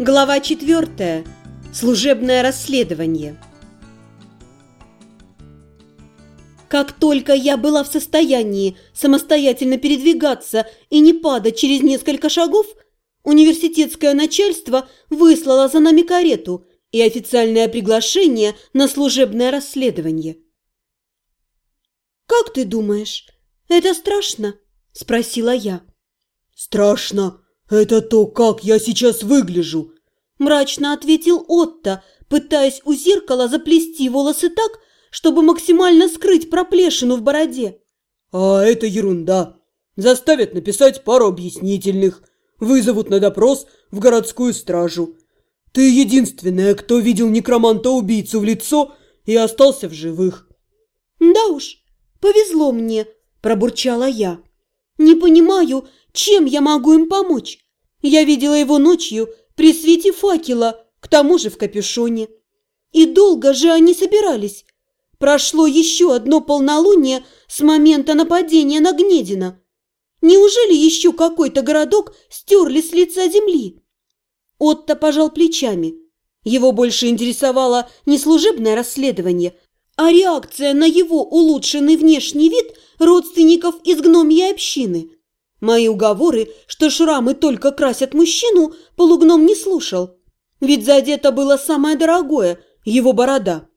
Глава 4. Служебное расследование. Как только я была в состоянии самостоятельно передвигаться и не падать через несколько шагов, университетское начальство выслало за нами карету и официальное приглашение на служебное расследование. «Как ты думаешь, это страшно?» – спросила я. «Страшно!» «Это то, как я сейчас выгляжу!» Мрачно ответил Отто, пытаясь у зеркала заплести волосы так, чтобы максимально скрыть проплешину в бороде. «А это ерунда. Заставят написать пару объяснительных. Вызовут на допрос в городскую стражу. Ты единственная, кто видел некроманта-убийцу в лицо и остался в живых». «Да уж, повезло мне», – пробурчала я. «Не понимаю, чем я могу им помочь? Я видела его ночью при свете факела, к тому же в капюшоне. И долго же они собирались. Прошло еще одно полнолуние с момента нападения на Гнедина. Неужели еще какой-то городок стерли с лица земли? Отто пожал плечами. Его больше интересовало не служебное расследование, а реакция на его улучшенный внешний вид родственников из гномьей общины – Мои уговоры, что шрамы только красят мужчину, полугном не слушал. Ведь задето было самое дорогое – его борода.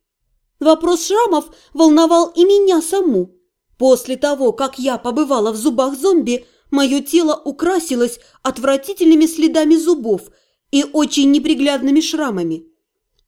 Вопрос шрамов волновал и меня саму. После того, как я побывала в зубах зомби, мое тело украсилось отвратительными следами зубов и очень неприглядными шрамами.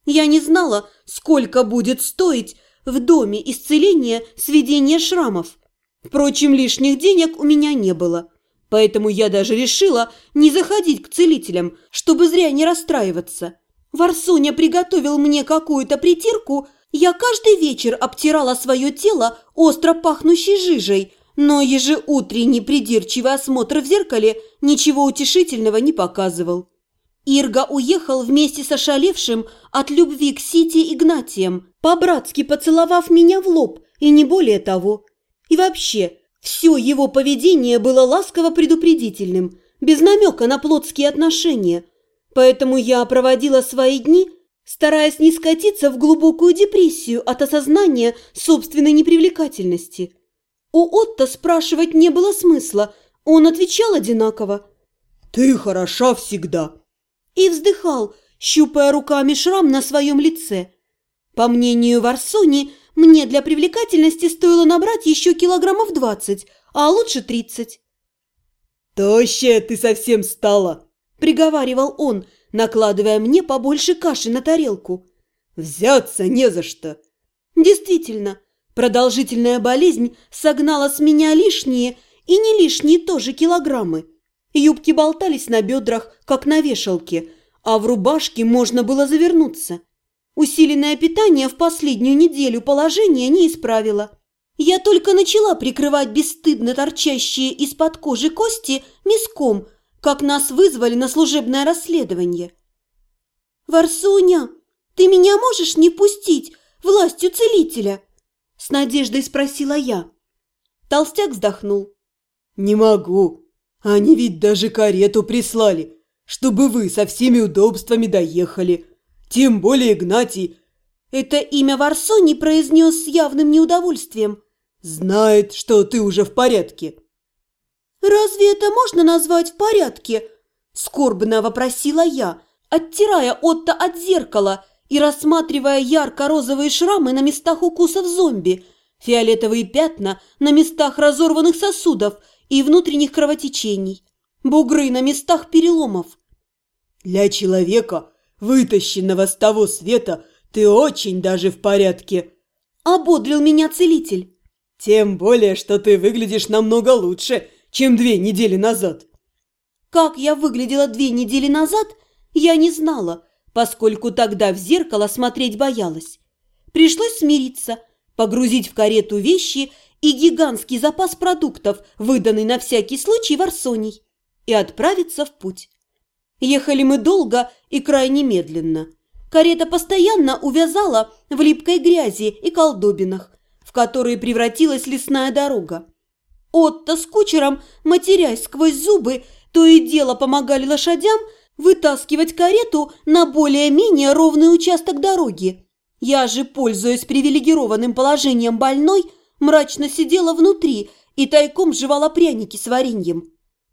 Я не знала, сколько будет стоить в доме исцеления сведения шрамов. Впрочем, лишних денег у меня не было – Поэтому я даже решила не заходить к целителям, чтобы зря не расстраиваться. Варсуня приготовил мне какую-то притирку, я каждый вечер обтирала свое тело остро пахнущей жижей, но ежеутренний придирчивый осмотр в зеркале ничего утешительного не показывал. Ирга уехал вместе с ошалевшим от любви к Сити Игнатием, по-братски поцеловав меня в лоб, и не более того. И вообще, все его поведение было ласково-предупредительным, без намека на плотские отношения, поэтому я проводила свои дни, стараясь не скатиться в глубокую депрессию от осознания собственной непривлекательности. У Отто спрашивать не было смысла, он отвечал одинаково. «Ты хороша всегда!» И вздыхал, щупая руками шрам на своем лице. По мнению Варсони, мне для привлекательности стоило набрать еще килограммов двадцать, а лучше тридцать. «Тощая ты совсем стала!» – приговаривал он, накладывая мне побольше каши на тарелку. «Взяться не за что!» Действительно, продолжительная болезнь согнала с меня лишние и не лишние тоже килограммы. Юбки болтались на бедрах, как на вешалке, а в рубашке можно было завернуться. Усиленное питание в последнюю неделю положение не исправило. Я только начала прикрывать бесстыдно торчащие из-под кожи кости миском, как нас вызвали на служебное расследование. «Варсуня, ты меня можешь не пустить властью целителя?» С надеждой спросила я. Толстяк вздохнул. «Не могу. Они ведь даже карету прислали, чтобы вы со всеми удобствами доехали. Тем более Игнатий. Это имя Варсони произнес с явным неудовольствием. Знает, что ты уже в порядке. Разве это можно назвать в порядке? Скорбно вопросила я, оттирая Отто от зеркала и рассматривая ярко-розовые шрамы на местах укусов зомби, фиолетовые пятна на местах разорванных сосудов и внутренних кровотечений, бугры на местах переломов. Для человека вытащенного с того света, ты очень даже в порядке!» Ободрил меня целитель. «Тем более, что ты выглядишь намного лучше, чем две недели назад». Как я выглядела две недели назад, я не знала, поскольку тогда в зеркало смотреть боялась. Пришлось смириться, погрузить в карету вещи и гигантский запас продуктов, выданный на всякий случай Варсоний, и отправиться в путь. Ехали мы долго и крайне медленно. Карета постоянно увязала в липкой грязи и колдобинах, в которые превратилась лесная дорога. Отто с кучером, матерясь сквозь зубы, то и дело помогали лошадям вытаскивать карету на более-менее ровный участок дороги. Я же, пользуясь привилегированным положением больной, мрачно сидела внутри и тайком жевала пряники с вареньем.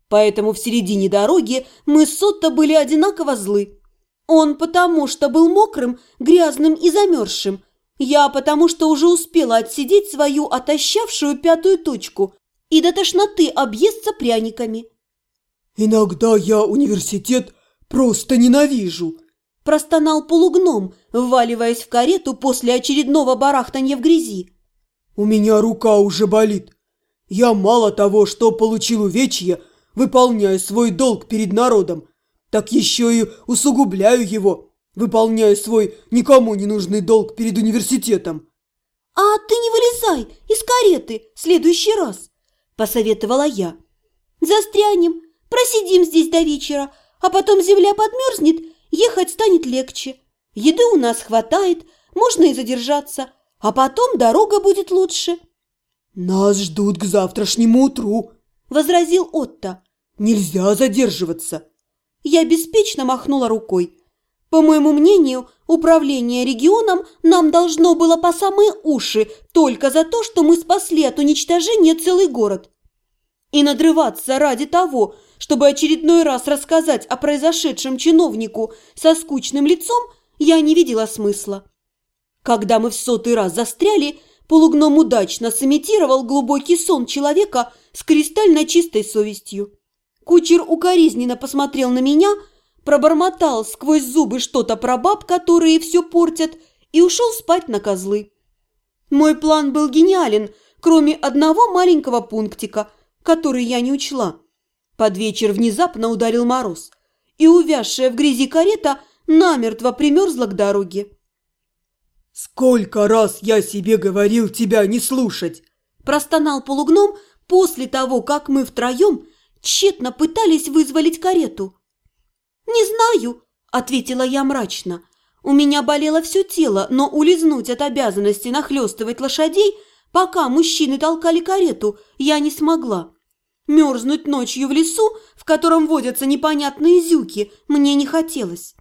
Поэтому в середине дороги мы с Отто были одинаково злы. Он потому что был мокрым, грязным и замерзшим. Я потому что уже успела отсидеть свою отощавшую пятую точку и до тошноты объесться пряниками. «Иногда я университет просто ненавижу», – простонал полугном, вваливаясь в карету после очередного барахтанья в грязи. «У меня рука уже болит. Я мало того, что получил увечье, выполняя свой долг перед народом, так еще и усугубляю его, выполняя свой никому не нужный долг перед университетом». «А ты не вылезай из кареты в следующий раз», – посоветовала я. «Застрянем, просидим здесь до вечера, а потом земля подмерзнет, ехать станет легче. Еды у нас хватает, можно и задержаться, а потом дорога будет лучше». «Нас ждут к завтрашнему утру», – возразил Отто. «Нельзя задерживаться». Я беспечно махнула рукой. По моему мнению, управление регионом нам должно было по самые уши только за то, что мы спасли от уничтожения целый город. И надрываться ради того, чтобы очередной раз рассказать о произошедшем чиновнику со скучным лицом, я не видела смысла. Когда мы в сотый раз застряли, полугном удачно сымитировал глубокий сон человека с кристально чистой совестью. Кучер укоризненно посмотрел на меня – пробормотал сквозь зубы что-то про баб, которые все портят, и ушел спать на козлы. Мой план был гениален, кроме одного маленького пунктика, который я не учла. Под вечер внезапно ударил мороз, и увязшая в грязи карета намертво примерзла к дороге. «Сколько раз я себе говорил тебя не слушать!» Простонал полугном после того, как мы втроем тщетно пытались вызволить карету. «Не знаю», – ответила я мрачно. У меня болело все тело, но улизнуть от обязанности нахлестывать лошадей, пока мужчины толкали карету, я не смогла. Мерзнуть ночью в лесу, в котором водятся непонятные зюки, мне не хотелось.